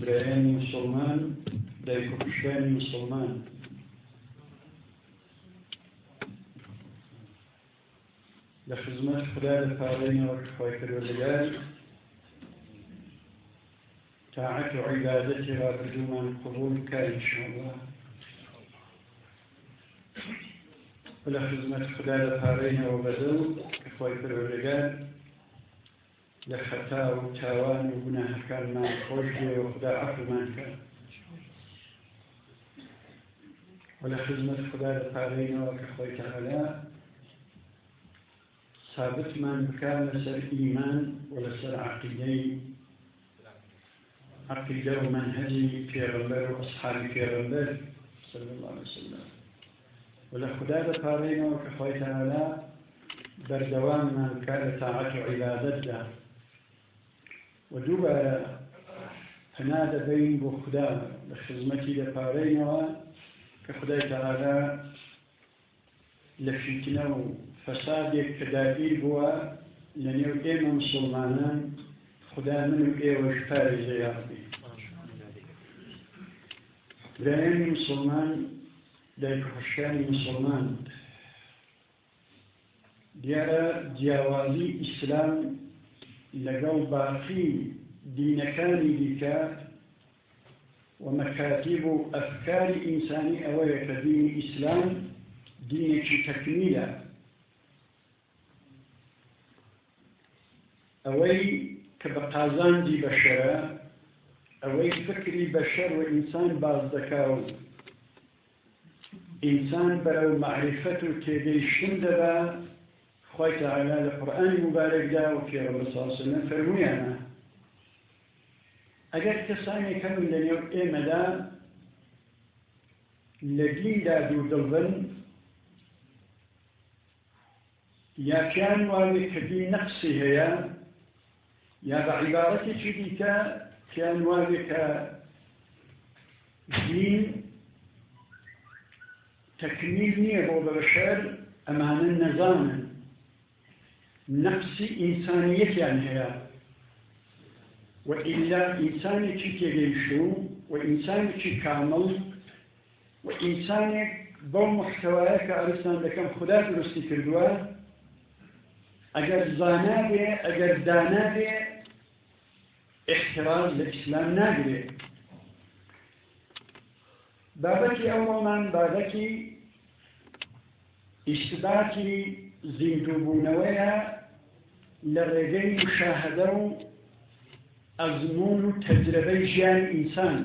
برایانی مسلمان دایک و خوشکانی مسلمان لە خزمەت خدا لە پاڕێنەوە خۆی پەروەردگار تاعەت و عیبادەتی ڕابردوومان قبول بکە ئینشاءالله لە خزمەت خدا بەدەو کە خۆی پەروەردگار لە خەتا و تاوان و گوناهەکانمان خۆش بێ و خدا عەفومان کە و لە خزمەت خدا لە پاڕێنەوە کە خۆی تەعالا ثابتمان بکە لەسەر ئیمان و لەسەر عقیدەی عقیدە و منهجی پێغەمبەر و ئەصحابی پێغەمبەر صلی الله عليه وسلم و لە خدا دەپارێنەوە کە خۆی تەعالا بەردەواممان بکە لە تاعەت و عیبادەتدا و دووبارە پنا دەبین بۆ خدا لە خزمەتی دەپارێنەوە کە خدای تەعالا لە فیتنە و فەسادێک کە داگیر بووە لە نێو ئێمە مسلمانان خدا من و ئێوەش پارێزە یاڕبی برایانی مسلمان دایک خوشکانی مسلمان. دیارە جیاوازی ئیسلام لەگەڵ باقی دینەکانی دیکە و مەکاتیب و ئەفکاری ئینسانی ئەوەیە کە دینی ئیسلام دینێکی تەکمیلە ئەوەی کە بە قازاندی بەشەرە ئەوەی فکری بەشەر و ئینسان باز دەکا و ئینسان بەرەو معرفەت و تێگەیشتن دەبا خۆی تەعالا لە قورئانی مبارەکدا و پێغەمبەر صلی الله علیه وسلم فەرموویانە ئەگەر کەسانێک هەن لە نێو ئێمەدا لە دیندا دوو دڵبن یا پیان وانێ کە دی نەقسی هەیە یا بە عیبارەتێکی دیکە پیان وانێ کە دین تەکمیل نییە بۆ بەشەر ئەمانە نەزانن نەقسی ئینسانیەتیان هەیە. وإلا إنسانێکی تێگەیشتو و ئینسانێکی کامل و ئینسانێک بەو محتەوایە کە ئەرستان دەکەم خدا درستی کردووە ئەگەر زانا بێ ئەگەر دانا بێ احتراز لە ئیسلام ناگرێت بابەتی ئەوڕۆمان بابەتی ئیشتباتی زیندووبوونەوەیە لە ڕێگەی مشاهدە و ئەزمون و تەجربەی ژیان ئینسان.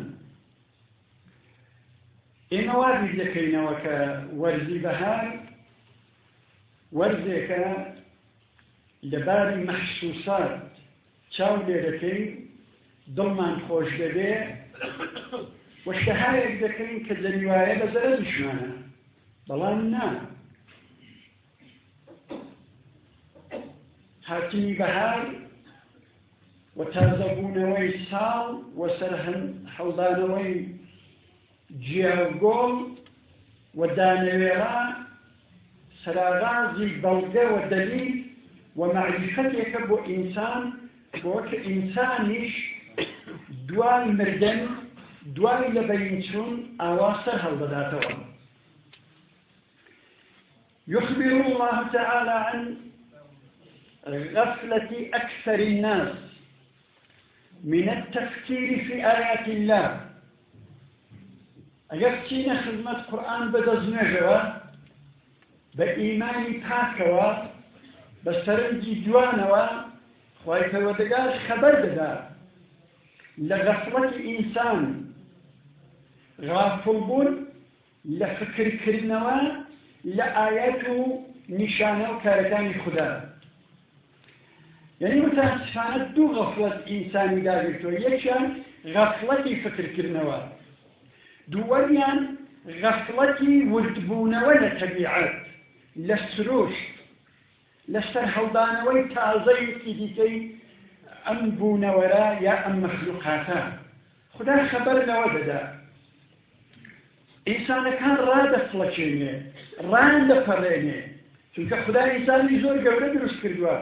ئێمە وابی دەکەینەوە کە وەرزی بەهار وەرزێکە لەباری مەحسوسات چاو لێ دەکەین دڵمان خۆش دەبێ وەشتەهایەک دەکەین کە جەریوایە بە زەرە دشمانە بەڵام نا. هاتنی بەهار و تازەبوونەوەی ساڵ و سەر حەڵدانەوەی جیاگۆڵ و دانەوێرا سەراغازی بەڵگە و دەلیل و معریفەتێکە بۆ ئینسان بۆ کە ئینسانیش دوای مردن دوای لە بەرینچوون ئاوا سەر يخبر الله تعالى عن غفلة أكثر الناس من التفكير في آيات الله. ئەگەر چینە خزمەت قورآن بەدەستنێژەوە بە ئیمانی پاکەوە بە سەرنجی جوانەوە خی پەوەدەگار خەبەر دەدا لە غەفڵەتی ئینسان غافڵبوون لە فکرکردنەوە لە ئاەت یعنی متاسفانە دوو غەفڵەت ئینسانی داگرتووە یەکیان غەفڵەتی فکرکردنەوە. دووەمیان غەفڵەتی وردبوونەوە لە تەبیعەت لە سروش لەسەر هەڵدانەوەی تازەیەکی دیکەی ئەم بوونەوەرە یا ئەم مەخلوقاتە. خدا خەبەر لەوە دەدا. ئینسانەکان ڕادەفڵەچێنێ ڕان دەپەڕێنێ. چونکە خدا ئینسانی زۆر گەورە دروست کردووە.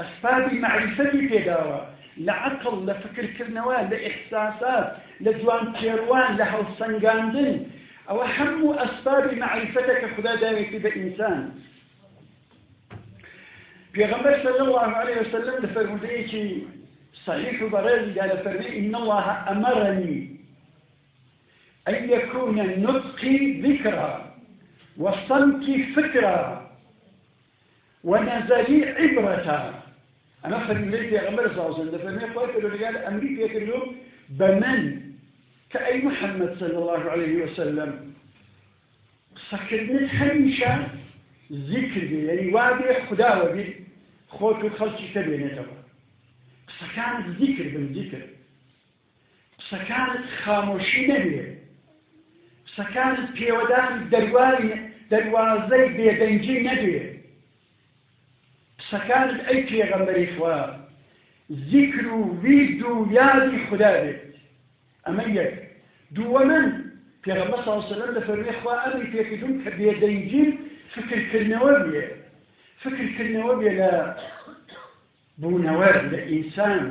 ئەسپابی معریفەتی پێداوە لە عقل لە فکرکردنەوە لە ئحساسات لە جوان پێڕوان لە هەڵسەنگاندن ئەوە هەموو ئەسبابی معریفەتە کە خدا داوێتی بە ئینسان. پێغەمبەر صلى الله عليه وسلم لفرمودەیەکی صحيح وبرز قال فرمي إن الله أمرني أن يكون نطقي ذكرى وصمتي فكرة ونزلي عبرة أنا فرمي لي غمر صلى الله عليه وسلم. فرمي قلت قال أمريكا يقول بمن؟ كأي محمد صلى الله عليه وسلم. سكرنت هميشة ذكر يعني وادي خدا وبي. خوت خلشي تبينتها قسەکانت ذیکر بن ذیکر قسەکانت خامۆشی نەبێ قسەکانت پێوەدانی دەرواری دەروازەی بێدەنجی نەبێ قسەکانت ئەی پێغەمبەری خوا ذیکر و وید و یادی خدا ئەمە یەک. دووەمن پێغەمبەر صلی الله علیه وسلم لە فەرمی خوا ئەمری پێکردون کە بێدەنجی فکرکردنەوە بێ. فکرکردنەوە بێ لە بوونەوە لە ئینسان.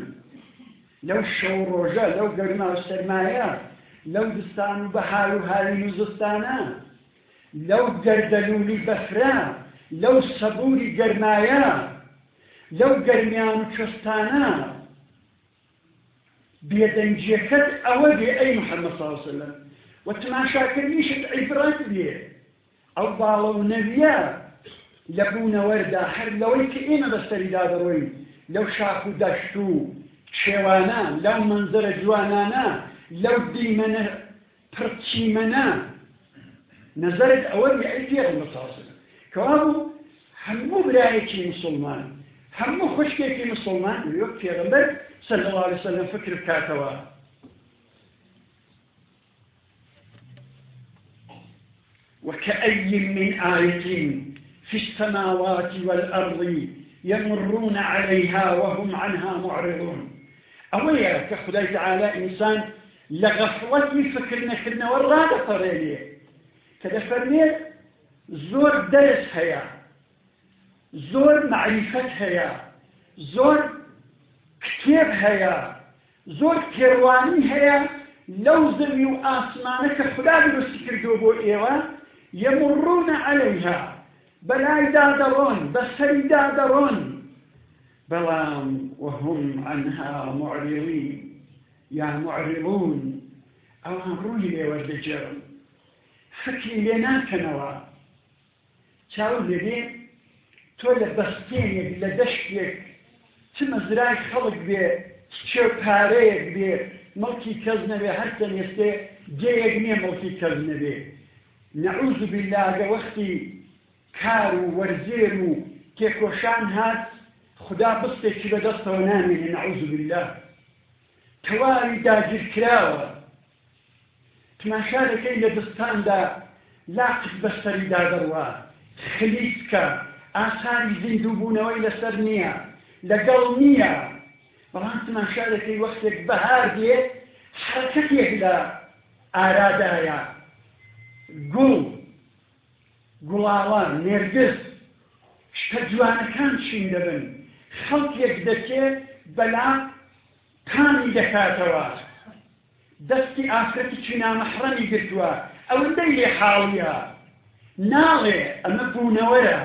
لەو شەو ڕۆژە لەو گەرما و سەرمایە لەو دستان و بەهار و هاوی و زستانە لەو گەردەلولی بەفرا لەو سەبووری گەرمایە لەو گەرمیان و کوێستانە بێدەنجیەکەت ئەوە بێ ئەی محەممەد صلی الله علیه وسلم. و تماشاکردنیشت عیبرەت بێ. ئەو باڵە و نەویە لە بوونەوەردا هەر لەوەی کە ئێمە بەسەریدا دەڕۆین لەو شاخ و دەشت و شێوانە لەو منزرە جوانانە لەو دیمەنە پرچیمەنە. نظرت ئەوە ئەی پێغمبەر صلی بوو هەموو برایەکی مسلمان هەموو خوشکێکی مسلمان. وەک پێغمبەر صلى الله عليه وسلم فكر بكاتوا وكأي من آية في السماوات والأرض يمرون عليها وهم عنها معرضون. أويا كخداي تعالى إنسان لغفلتي فكرنا كرنا ورادة طريقية كذا فرمي زور درس هيا زور معرفة هيا زور كتێب هەیە زۆر پێڕوانی هەیە لەو زەوی و ئاسمانە کە خدا درستی کردو بۆ ئێوە یەمڕونە عەلەیها بەلایدا دەڕۆن بەسەریدا دەڕۆن بەڵام وهم عنها معرضين یا معرضون ئەوان ڕووی لێوەردەجێڕن فکری لێ ناکەنەوە. چاو لێبێ تۆ لە بەستێنێک لە دەشتێک چ مەزرای خەڵک بێ چێ پارەیەک بێ مەڵکی کەس نەبێ هەر تەنێستێ جێیەک نییە مەڵکی کەس نەبێ. نەعوذ بالله لە وەختی کار و وەرزێر و تێکۆشان هات خدا بستێکی بەدەستەوە نامێنێ نەعوذ بالله تەواوی داگیرکراوە تماشا دەکەی لە دستاندا لاقت بەسەریدا دەڕوا خلیسکە ئاساری زیندوو لەسەر نییە. لەگەڵ نییە. بەڵام تماشا دەکەی وەختێک بەهار دێ حرەکەتێک لە ئارادایە. گوڵ گوڵاوان نێرگز شتە جوانەکان چین دەبن. خەڵکێک دەکێت بەلا تانی دەکاتەوە. دەستی ئافرەتی چینامەحڕەمی گرتووە. ئەوەندەی لێ حاڵیە. ناڵێ ئەمە بوونەوەیە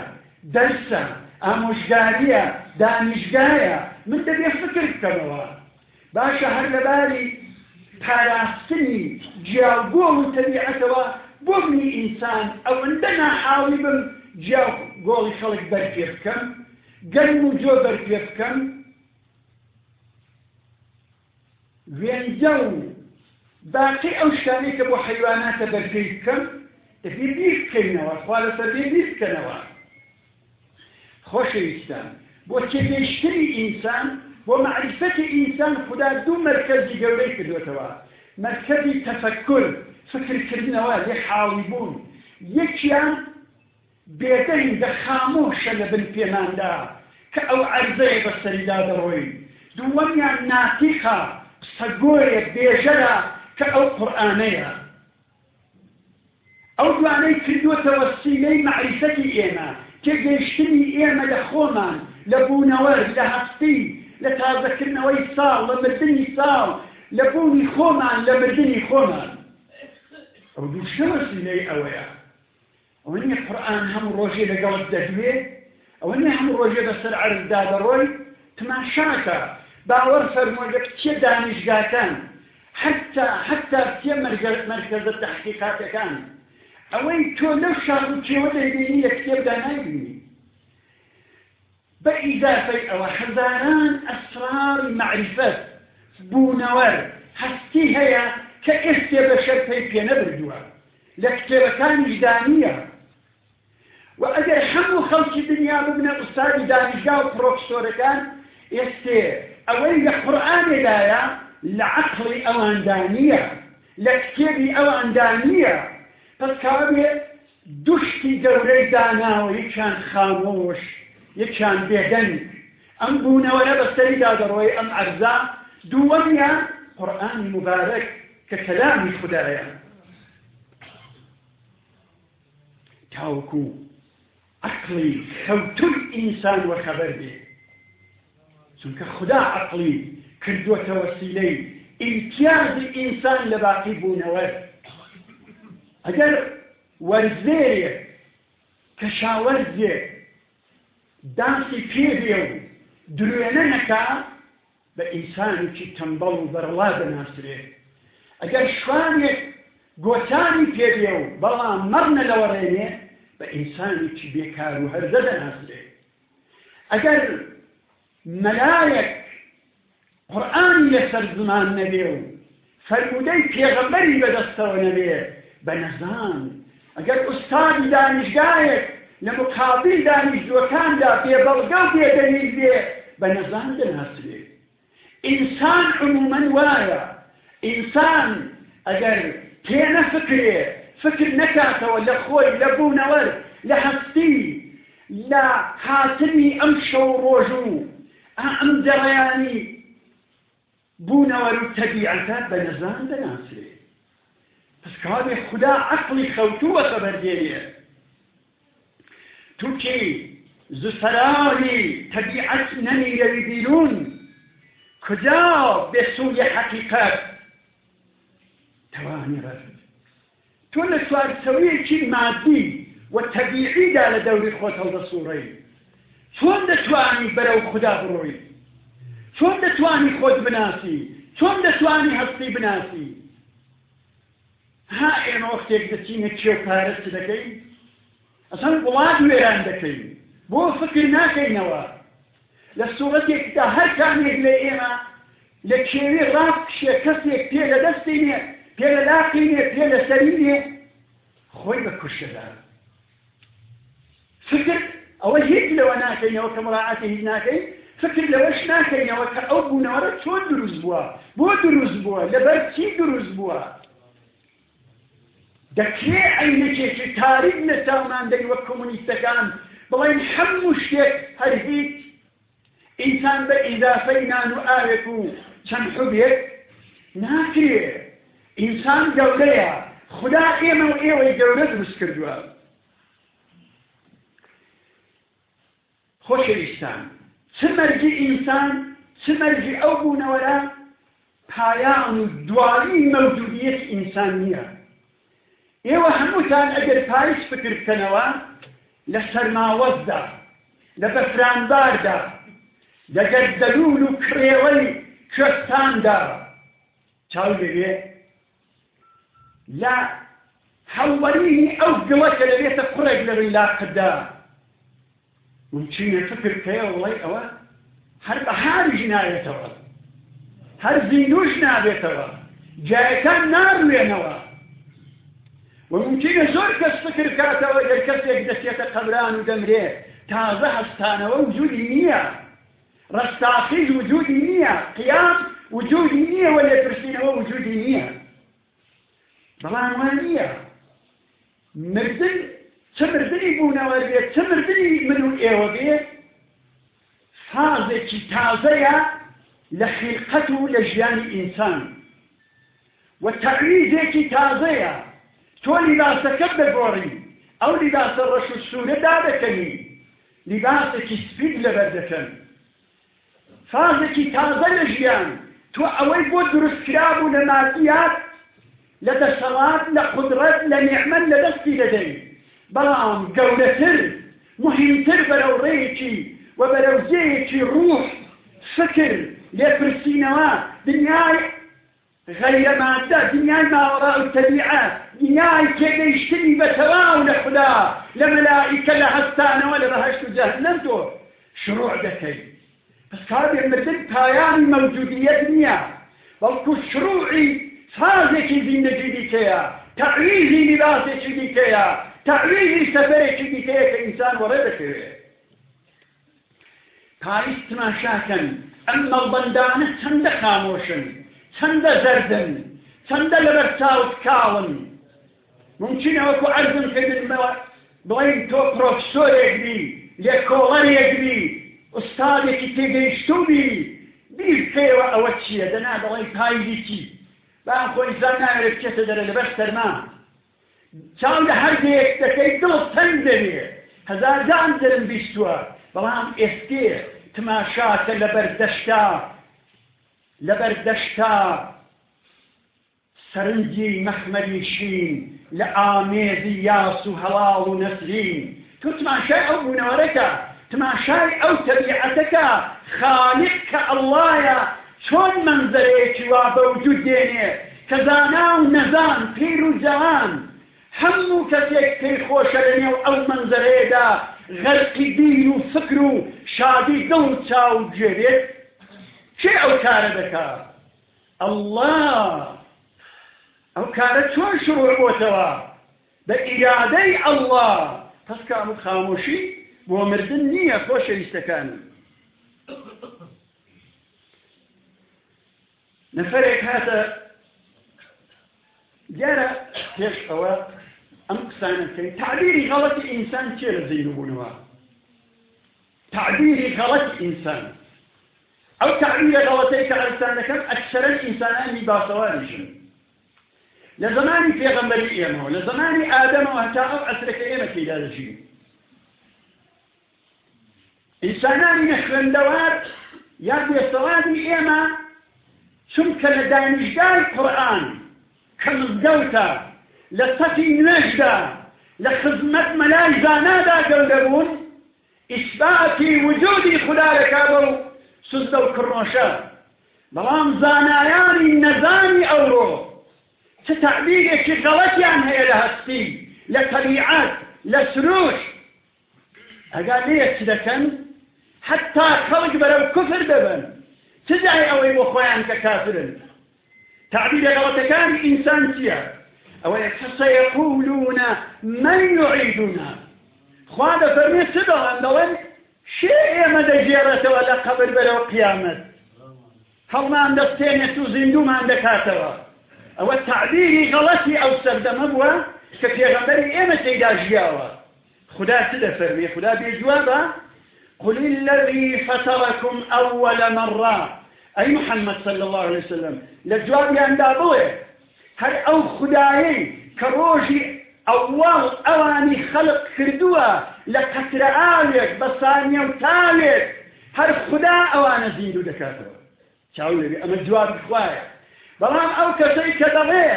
دەرسە ئامۆژگاریە دانیشگایە من دەبێ فکر بکەمەوە. باشە هەر لەباری پاراستنی جیاگۆڵ و تەبیعەتەوە بۆ منی ئینسان ئەوەندە ناحاڵی بم جیا گۆڵی خەڵک بەرپێ بکەم گەرم و جۆ بەرپێ بکەم. وێنجە و باقی ئەو شتانەی کە بۆ حیواناتە بەرپێ بکەم دەبێ بیر بکەینەوە خوا لەسەر بێ بیر بکەنەوە خۆشەویستان بۆ تێگەیشتنی ئینسان بۆ معرفەتی ئینسان خدا دوو مرکزی گەورەی کردوێتەوە مرکزی تەفەکر فکرکردنەوە لێ حاڵی بوون. یەکیان بێدەنگ دە خامۆشە لە بن پێماندا کە ئەو عەرزەیە بەسەریدا دەڕۆی دووەمیان ناتیخە سەگۆرێ بێژەرە کە ئەو قورآانەیە ئەو دوانەی کردوێتەوە سینەی معریفەتی ئێمە تێگەیشتنی ئێمە لە خۆمان لە بوونەوە لە هەستی لە تازەکردنەوەی ساڵ لە مردنی ساڵ لە بوونی خۆمان لە مردنی خۆمان. ئەو دوو شەوەسینەی ئەوەیە. ئەوە نیە قورآن هەموو ڕۆژێ لەگەڵت دەدوێت ئەوە نیە هەموو ڕۆژێ بەسەر عرضدا دەڕۆی تماشاکە. باوەڕ فەرمۆگە کێ دانیشگاکان حتى حتى کێ مرکزە تحقیقاتەکان ئەوەی تۆ لەو شار و کێوە دەیبینی لە کتێبدا نایبینی بإضافة أو حزاران أسرار معرفة بونور هەستی هەیە کە ئێستێ بە شەرپەی پێ نەبردووە. لە کتێبەکانی دانیە. و ئەگەر هەموو خەڵکی دنیا ببنە ئوستادی دانیشگا و پرۆفسۆرەکان ئێستێ ئەوەی لە قورآانێدایە لە عقلی ئەواندانیە لە کتێبی ئەواندانیە پس کابێ دوشتی گەورەی داناوە یەکیان خامۆش یەکیان بێدەنگ. ئەم بوونەوەرە بەسەریدا دەڕۆی ئەم عەرزا دووەمیان قورآانی مبارەک کە کەلامی خدایە تاوەکو عقلی خەوتوی ئینسان وەخەبەر بێ. چونکە خدا عقلی کردووەتە وەسیلەی ئیمتیازی ئینسان لە باقی بوونەوە. ئەگەر وەرزێک کە شاوەرزێک داسی پێ بێ و درێنە نەکا بە ئینسانێکی تەمبەڵ و بەرڵا دەناسرێت ئەگەر شوانێک گۆچانی پێبێ و بەڵام مەڕنە لەوەڕێنێ بە ئینسانێکی بێکار و هەرزە دەناسرێت ئەگەر مەلایەک قورآانی لەسەر زمان نەبێ و فەرمودەی پێغەمبەری بەدەستەوە نەبێ بە نەزان ئەگەر ئوستادی دانیشگایەک لە مقابل دانیشتوەکاندا بێبەڵگە و بێدەلیل بێ بە نەزان دەناسرێت ئینسان عمومەن وایە ئینسان ئەگەر پێنە فکرێ فکر نەکاتەوە لە خۆی لە بوونەوە لە هەستی لە هاتنی ئەم شەو ڕۆژ و ئەم دەڕیانی بوونەوە و تەبیعەتە بە نەزان دەناسرێ هذا خدا عقلي خوتوه خبر ديريه توكي زسراري طبيعت نمي يبيلون خدا بسوي حقيقة تواني رفض تو لسوار سوية شيء مادي وطبيعي دا لدوري خوت الرسولين چۆن دەتوانی بەرەو خدا بڕۆی؟ چۆن دەتوانی خۆت بناسی؟ چۆن دەتوانی هەستی بناسی؟ ها ئێمە وەختێک دەچینە کێو پارەست دەکەین؟ ئەسان وڵات وێران دەکەین. بۆ فکر ناکەینەوە. لە سوورەتێکدا هەر کامێک لە ئێمە لە کێوێ ڕاست کشێ کەسێک پێ لە دەستی نیە پێ لە لاقی نیە پێ لە سەری نیە خۆی بە کوشەدا. فکر ئەوە هیچ لەوە ناکەینەوە کە مڕاعاتی هیچ ناکەین. فکر لەوەش ناکەینەوە کە ئەو بوونەوەرە چۆن دروست بووە؟ بۆ دروست بووە؟ لەبەر چی دروست بووە؟ دەکرێ عینەکێکی تاریک لە تاواناندەی وەک کۆمونیستەکان. بڵێن هەموو شتێک هەر هیچ ئینسان بە ئیدافەی نان و ئاوێک و چەند حوبێک ناکرێ. ئینسان گەورەیە. خدا ئێمە و ئێوەی گەورە دروست کردووە. خۆشەویستان چ مەرجی ئینسان چ مەرجی ئەو بوونەوەرە؟ پایان و دوایی مەوجودیت ئینسان نییە. ئێوە هەمووتان ئەگەر پایش فکر بکەنەوە لە سەرماوەزدا لە بەفرانباردا لەگەر دەلول و کرێوەی کوێستاندا چاو دەوێ لە هەوەرینی ئەو گڵەکە لەوێتە قڕێک لە ڕیلاقدا ممچینە فکر کەیە وڵی ئەوە؟ هەر بەهاریش ناوێتەوە هەر زیندوش نابێتەوە. جایەکان ناڕوێنەوە وممکنە زۆر کەس فکر کاتەوە گەر کەسێک دەستێتە قەبران و دەمرێ تازە هەستانەوە وجودی نییە ڕستاقیز وجودی نییە قیام وجودی نییە وە لێ پرسینەوە وجودی نییە بەڵام وان نییە مردن چ مردنی بوونەوە بێت چ مردنی من و ئێوە بێت فازێکی تازەیە لە خیلقەت و لە ژیانی ئینسان و تەعویزێکی تازەیە تۆ لیباسەکەت دەگۆڕی ئەو لیباسە ڕەش و سوورە دادەکەنی. لیباسێکی سپید لەبەر دەکەن. فازێکی تازە لە ژیان. تۆ ئەوەی بۆ دروستکرا بوو لە مادیات لە دەسەڵات لە قدرەت لە نیعمەت لە دەستی دەدەی بەڵام گەورەتر مهمتر بەرەو ڕێیەکی و بەرەو جێیەکی ڕوح فکر لێپرسینەوە دنیای غير مادة دنيا ما وراء الطبيعة دنيا كي يشتري بتواو لخدا لملائكة لحسانة ولا بهشت جهنم تو. شروع دكي بس كان يمردن تايان موجودية دنيا. بلكو شروعي فازي دين جدي كيا. تعويزي لباسي جدي كيا. تعويزي سفري جدي كيا كإنسان ورد كيا پاییز تماشاکەن ئەم مەڵبەندانە چەندە زەردن چەندە لەبەر چاوت کاڵن ممکنە وەکو عەرزم کردنمەوە بڵین تۆ پرۆفسۆرێک بی لێکۆڵەرێک بی ئوستادێکی تێگەیشتو بی. بیر پێوە ئەوە چییە؟ دەنا دەڵی پاییزی چی؟ با خۆی زان ناوێت بچێتە دەرە لەبەر سەرما. چاو لە هەر دێک دەکەی دڵ تەنگ دەبێ. هەزار جان دەرم بیستووە. بەڵام ئێستێ تماشاکە لەبەر دەشتا لەبەر دەشتا سەرنجی مەخمەری شین لە ئامێزی یاس و هەڵاڵ و نەسرین تو تماشای ئەو بوونەوەرەکە تماشای ئەو تەبیعەتەکە خالق کە ئەڵایە چۆن منزەرەیەکی وا بەوجود دێنێ؟ کە زانا و نەزان پیر و جەوان هەموو کەسێک پێی خۆشە لە نێو ئەو منزەرەیەدا غەرقی دین و فکر و شادی دڵ چاو جێرێت. چێ ئەو کارە دەکات الله ئەو کارە چۆن شروع بۆتەوە؟ بە ئیرادەی الله پس کام و خاموشی بۆ مردن نییە خۆشەویستەکانم نەفرێک هاتە. دیارە پێش ئەوە ئەم قسانەکەی تعبیری غەڵەتی ئینسان چێ لە زیینبوونەوە تعبیری غەڵەتی ئینسان. ئەو تعبیرە غەڵەتەی کە ئەرسانەکەم ئەکسەرەن ئینسانانی باسەوانیشن لە زمانی پێغەمبەری ئێمەوە لە زمانی ئادەمەوە هەتا ئەو ئەسرەکە ئێمە تێدا دەژین ئینسانانی نەخوێندەوار یا بێسەوادی ئێمە چونکە لە دانیشگای قورئان کە مزگەوتە لە سەفی نوێژدا لە خزمەت مەلای زانادا گەورەبوون ئیسباتی وجودی خدا دەکا سوزدە و کڕۆشە. بەڵام زانایانی نەزانی ئەوڕۆ چ تعبیرێکی غەڵەتیان هەیە لە هەستی لە تەبیعەت لە سروش. ئەگا لێک چ دەکەن؟ حتا خەڵک بەرەو کوفر دەبن چ جای ئەوەی بۆ خۆیان کە کافرن؟ تعبیرە غەڵەتەکانی ئینسان چییە؟ ئەوەیە فسەیەقولون من يعيدنا خوا دەفەرمێ چ دەڵێن دەڵێن شێ ئێمە دەگێڕێتەوە لە قەبر بەرەو قیامەت هەڵمان دەستێنێت و زیندومان دەکاتەوە ئەوە تعبیری غەڵەتی ئەو سەردەمە بووە کە پێغەمبەری ئێمە تێدا ژیاوە خدا چ دەفەرمێ خدا بێجوابە قل الذي فطركم أول مرة. أي محمد صلى الله عليه وسلم. لجواب ياندا بوي هل أو خدايي كروجي ئەوڵ ئەوانی خەلق کردووە لە قەترە ئاوێک بە سانیە و تاوێک هەر خدا ئەوانە زیندو دەکاتەوە. چاوێری ئەمە جواب خوایە. بەڵام ئەو کەسەی کە دەڵێ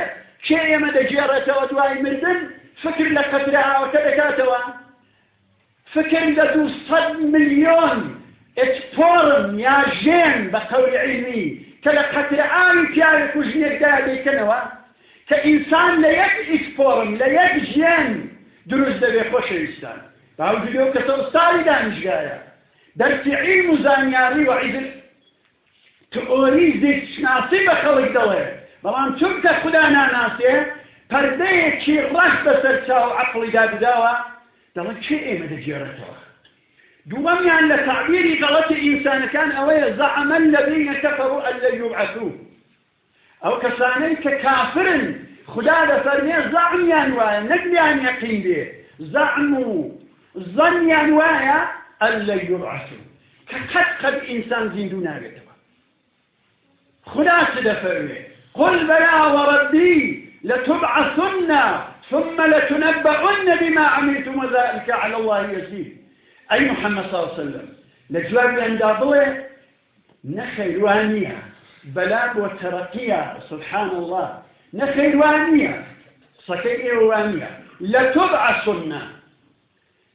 کێ ئێمە دەگێڕێتەوە دوای مردن فکر لە قەترە ئاوەکە دەکاتەوە؟ فکر لە دو سەد ملیۆن ئەکسپۆرن یا ژێن بە قەوری علمی کە لە قەترە ئاوی پیاوێک و ژنێکدا دەیکەنەوە کە ئینسان لە یەک ئیسپۆرم لە یەک ژیان دروست دەبێ خۆشەویستان. باوجودی و کەسە ئوستاری دانیشگایە دەرسی عیلم و زانیاری و عیدل تئۆری زیستشناسی بە خەڵک دەڵێ بەڵام چونکە خوددا ناناسێ پەردەیەکی ڕەش بەسەر چاو عقلی داداوە دەڵێ چێ ئێمە دەگێڕێتەوە دووەمیان لە تعبیری غەڵەتی ئینسانەکان ئەوەیە زەعەمە الذین کەفەروا ئەن لەن یوبعەثوو ئەو کەسانەی کە کافرن خدا دەفەرمێ زەعمیان وایە نەکمیان یەقین بێ زەعم و زەنیان وایە ئەلە یوبعەثوو کە قەت قەت ئینسان زیندوو نابێتەوە خدا چ قل بلا وربي لتبعثن ثم لتنبؤن بما عملتم وذلك على الله يسير. أي محمد صلى الله عليه وسلم لجواب أن دابوه نخيروانية بلا وترقية سبحان الله. نخيروانية صكيروانية لتبعثن.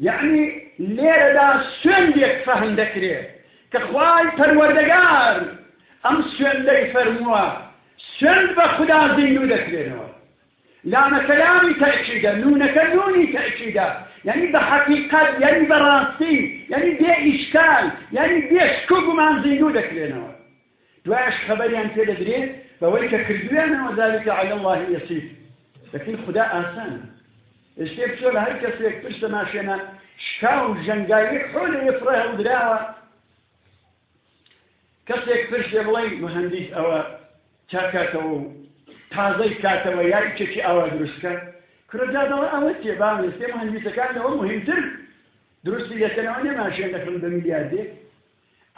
يعني ليرة دا سندك فهم دكري كخواي پروردگار ام سندك فرموا. سند بخدا زينو دكرينوا لام كلامي تأكيدا نونك نوني تأكيدا. يعني بحقيقة يعني براستي يعني بي إشكال يعني بي شكوك من زينو دكرينوا دواش خبري أن تدرين فويك كردوانا وذلك على الله يسير. لكن خدا آسان. شتێک چۆن هەر کەسێک پشتە ماشێنە شکا و ژەنگایی حۆل یفرە هەڵدراوە کەسێک پشت لێ بڵێ مهندیس ئەوە چاکاتەوە و تازەی کاتەوە یای چێکی ئەوە دروستکە کرەجادەوە ئەوە تێبان لەستێ مهندیسەکانەوە مهمتر. درستی لەسەرەوە نێماشێن دەکەن بە میلیاردێک.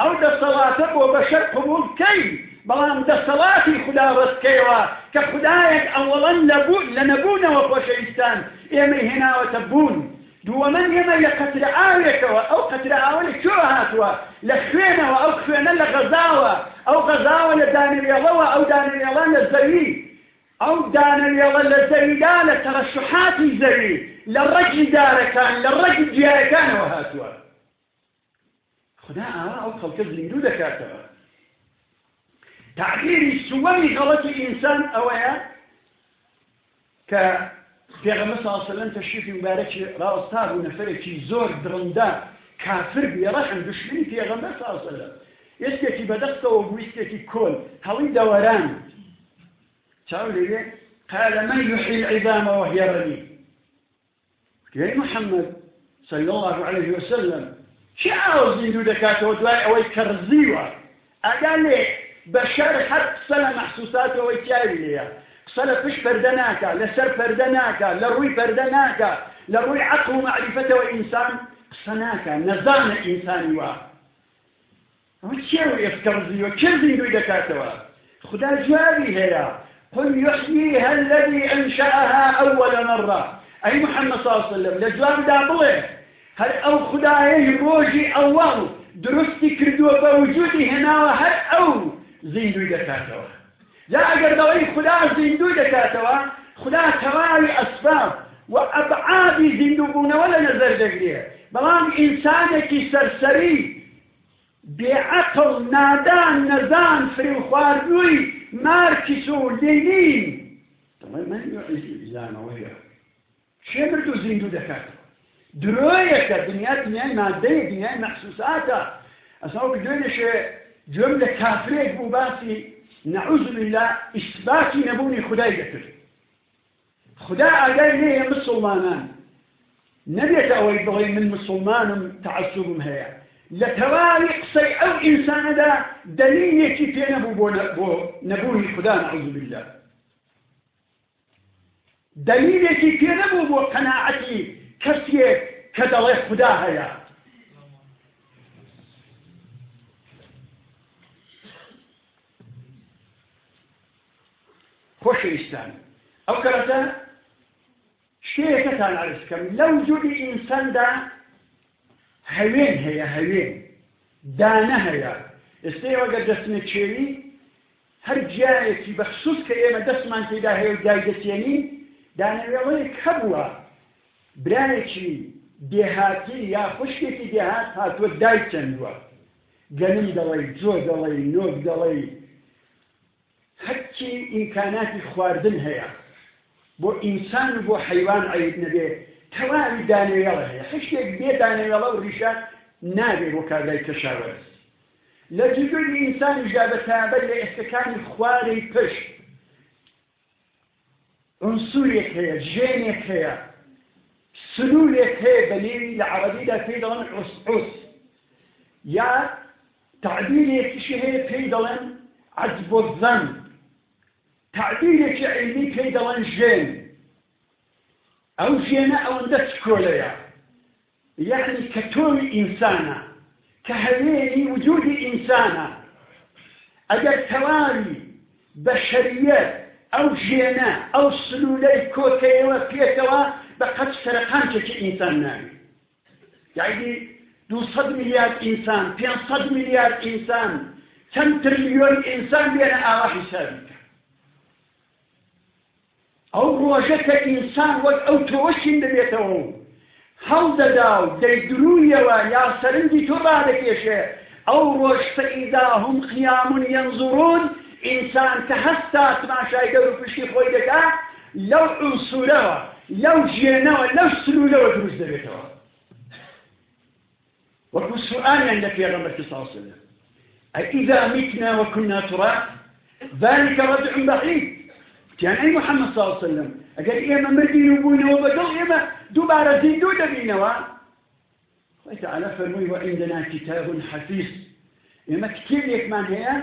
ئەو دەسەڵاتە بۆ بەشەر قبول کەی بەڵام دەسەڵاتی خدا ڕستکەیەوە کە خدایەک ئەوەڵەن لە نەبوونەوە خۆشەویستان. ئێمە هێناوەتە بوون. دووەمەن ئێمە لە قەترە ئاوێکەوە. ئەو قەترە ئاوەی کێ هاتووە؟ لە خوێنەوە. ئەو خوێنە لە غەزاوە. ئەو غەزاوە لە دانوێڵەوە ئەو دانوێڵان لە زەوی. ئەو دانەوێڵە لە زەویدا لە تەڕەشحاتی زەوی. لە ڕەگی دارەکان لە ڕەگی جیایەکانەوە هاتووە. خدا ئاوا ئەو خەڵکە زیندوو دەکاتەوە. تعبیری سوەمی غەڵەتی ئینسان ئەوەیە کە پێغەمە ساسەلەن تەشریفی مبارەکی ڕاوەستا بوو نەفرێکی زۆر درڕندا کافر بێڕەحم دشمنی پێغەمبەر ساسەلەن ئێستێکی بەدەستەوە بوویستێکی کۆل هەڵی دەوەران تقول قال من يحيي العظام وهي رميم يا محمد صلى الله عليه وسلم. شو عاوز يدو بشر حق صلى محسوساته ليها صلى فش فردناك لسر فردناك لروي فردناك لروي عقل ومعرفته وإنسان. صناك نزان إنساني واه وكيف يفكر وكيف يدو دكاته خدا جوابي هيا. قل يحييها الذي أنشأها أول مرة. أي محمد صلى الله عليه وسلم لجواب دابله هل أو خدايه روجي أول؟ درستي كردو بوجودي هنا وهل أو. زيندو دكاتوا لا أقر دوي خدا زيندو دكاتوا خدا توالي أسباب وأبعادي زيندو بونا ولا نظر دقليه بلان إنسانك سرسري بعقل نادان نزان فري خواردوي مارکس و لینین من زانەوەیە شێ برد و زیندوو دەکات درۆیەکە دنیا دنیای مادەیە دنیای مەخصوصاتە. ئەساوکە دوێنێشێ جۆم لە کافرێک بوو باسی نعوذ بالله ئیسباتی نەبوونی خدای دەکرد. خدا ئاگای لێیە مسلمانان. نەبێت ئەوەی بڵێ من مسلمانم تعسبم هەیە. لە تەواوی قسەی ئەو ئینسانەدا دلیلێکی پێ نەبوو بۆ نەبوونی خدا نعوذ بالله. دلیلێکی پێ نەبوو بۆ قەناعەتی کەسێک کە دەڵێ خدا هەیە. خۆشەویستان ئەو کەرەتە شتەیەکەتان عرزکەم لەو جوودی ئینساندا هەوێن هەیە هەوێن. دانە هەیە. ئێستا وەگە دەستنە چێوی هەر جایەکی بەخصوص کە ئێمە دەستمان تێدا هەیە و دایدەسێنی دانەوێڵەیەک هەبووە برایەکی دێهاتی یا خوشکێکی دێهات هاتووە دای چەندووە گەنم دەڵێ جۆ دەڵێ نۆک دەڵێ هەرچی ئیمکاناتی خواردن هەیە. بۆ ئینسان و بۆ حیوان عید نەبێت تەواوی دانێڵە هەیە. هەشتێک بێ دانێڵە و ڕیشە نابێت بۆ کارگای کەشاوەرز. لە جگوی ئینسانی ژابەتابەت لە ئێستەکانی خوارەی پشت. عنسوورێک هەیە ژێنێک هەیە سلولێک هەیە بەلێوی لە عەرەبیدا پێی دەڵێن عوسعوس یا تعبیرێکیشی هەیە پێی دەڵێن عەجب الظەن تعبیرێکی عیلمی پێی دەڵێن ژێن. ئەو ژێنە ئەوەندە چکۆلەیە یعنی کە تۆی ئینسانە کە هەوێنی وجودی ئینسانە. ئەگەر تەواوی بەشەریەت ئەو ژێنە ئەو سلولەی کۆکەیەوە پێکەوە بە قەت سەرقانچێکی ئینسان ناوی. یعنی 200 میلیارد ئینسان 500 میلیارد ئینسان چەند تریلیۆن ئینسان بێنە ئاوا حیسابیکە ئەو ڕۆژە کە ئینسان وەک ئەو تۆشین دەبێتەوە. هەڵ دەدا و دەیدرویەوە یا سەرنجی تۆ ڕادەکێشێ ئەو ڕۆژ فەئیدا هم قیام ينظرون ئینسان کە هەستا تماشای گەور و پشتی خۆی دەکا لەو عنسورەوە لەو ژێنەوە لەو سلولەوە دروست دەبێتەوە. وەکو سوئالیان لە پێغەمبەر صلی الله عليه وسلم. أإذا متنا وكنا تراب ذلك رجع بعيد كان أي محمد صلى الله عليه وسلم. أقول إيما مردين وبونا وبدل إيما دوبارة زيدو دبينوا وتعالى فرمي وعندنا كتاب حفيظ إيما كتير لك من هي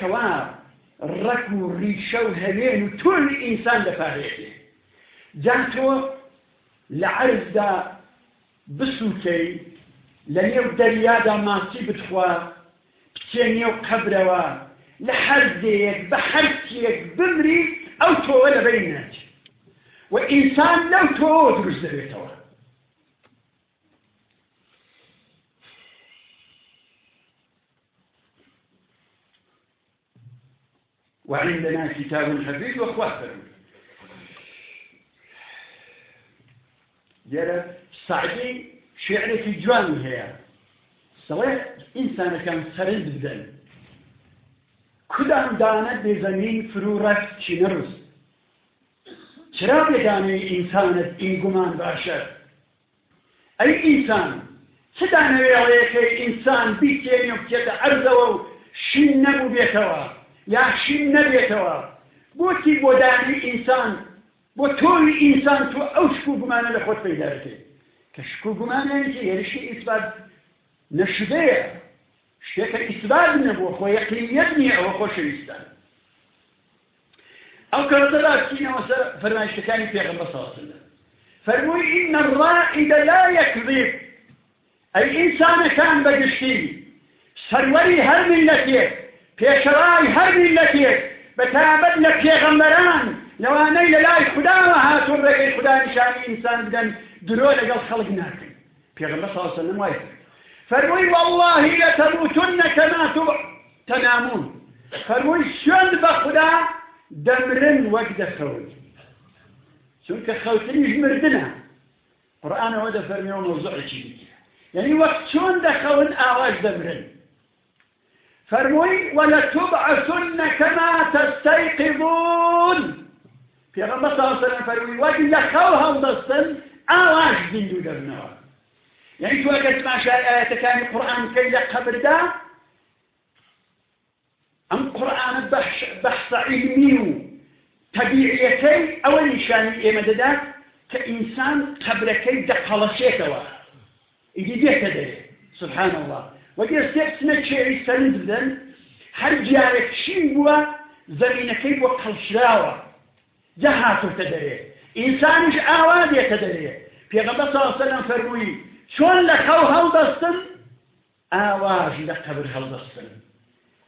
كواب ركو ريشو هلين وطول إنسان لفاريته جاتو لعرض دا بسوكي. لنيو دريادا ماسي بتخوا. بتينيو قبروا. لحرديك بحرتيك أو تو ولا بينات وإنسان لو تو دروس دبيتوا وعندنا كتاب حفيظ وأخواتنا جرى سعدي شعرك جوان هي سواء إنسان كان سرد بدن کدام دانه به زمین فرو رفت چی نرز چرا بدانه انسانت این گمان باشد؟ ای انسان چه دانه ویڵەیە کە ئینسان بیتێنی و بچێتە ئەرزەوە و شین نەبوو بێتەوە یا شین نەبێتەوە بۆچی بۆ دانی ئینسان بۆ تۆوی ئینسان تۆ ئەو شکو گومانە لە خۆت پەیداکەی کە شکو گومانێکی هێرشی ئیسبات نەشدەیە شتێکە ئیسبات نەبووە خۆ یەقینیت نییە ئەوە خۆشەویستان ئەو کەڕەتەدا بچینەوە سەر فەرمایشتەکانی پێغەمبەر صلی الله عليه وسلم. فەرمووی إن الرائد لا يكذب. ئەی ئینسانەکان بەگشتی سەروەری هەر میلەتێک پێشەڕای هەر میلەتێک بەتابەت لە پێغەمبەران. لەوانەی لە لای خودداوە هاتوون ڕێگەی خوددا نیشانی ئینسان بدەن درۆ لەگەڵ خەڵک ناکەین پێغەمبەر صلی الله عليه وسلم وایە فەرمووی والله لتموتن كما تنامون. فەرمووی شوێن بە خوددا دەمرن وەک دەخەوت چونکە خەوتنیش مردنە قورآنەوە دەفەرمیەوە مەوزوعێکی دیکە يعني وقت شون دخلون آواز دمرن. فرموي ولتبعثن كما تستيقظون. في غمبة صلى الله عليه وسلم فرموي وقت لخوها ودستن آواز دندو درنوا يعني تو وقت ما شاء آيات كان القرآن كي لقبر دا أم قرآن بحث, بحث علمي طبيعيتي؟ أول نشان إيمددات كإنسان قبركي دقلشيتوا يجي ديك داري سبحان الله. وجه سنة شيء سند بدن هر جارك شين بوا زمينكي بوا قلشراوة جهاتو تدري. إنسانش آواز يتدري في غبا صلى الله عليه وسلم فرموي شون لخو هل دستن آواز لقبر هل دستن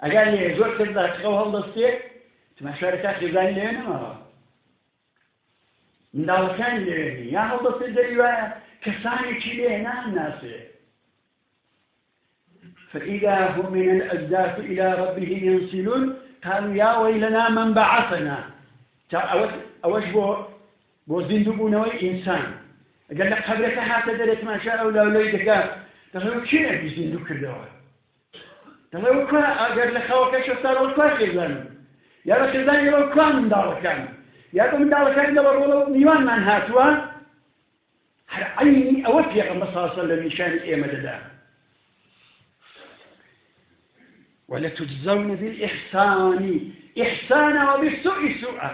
أقال لي زور كذا لخو هل دستي تماشارك خزاني لينا من دالكان ليني يا هل دستي دريوايا كسانێکی لێ نامناسێ؟ فإذا هم من الأجداث إلى ربهم ينسلون قالوا يا ويلنا من بعثنا. أوش بو بو زندبونوي إنسان قال لك قبلك حتى دريت ما شاء أو لا وليدك تقول كي أبي زندو كردوا تقول كوا قال لك خوك شو صار وكوا خزان يا رخزان يلو كوا من داركان يا من داركان دبروا نيوان من هاتوا هر عيني أوت يا صلى الله عليه وسلم نشان إيمة دا ولتجزون بالإحسان. إحسانا وبالسوء سوءا.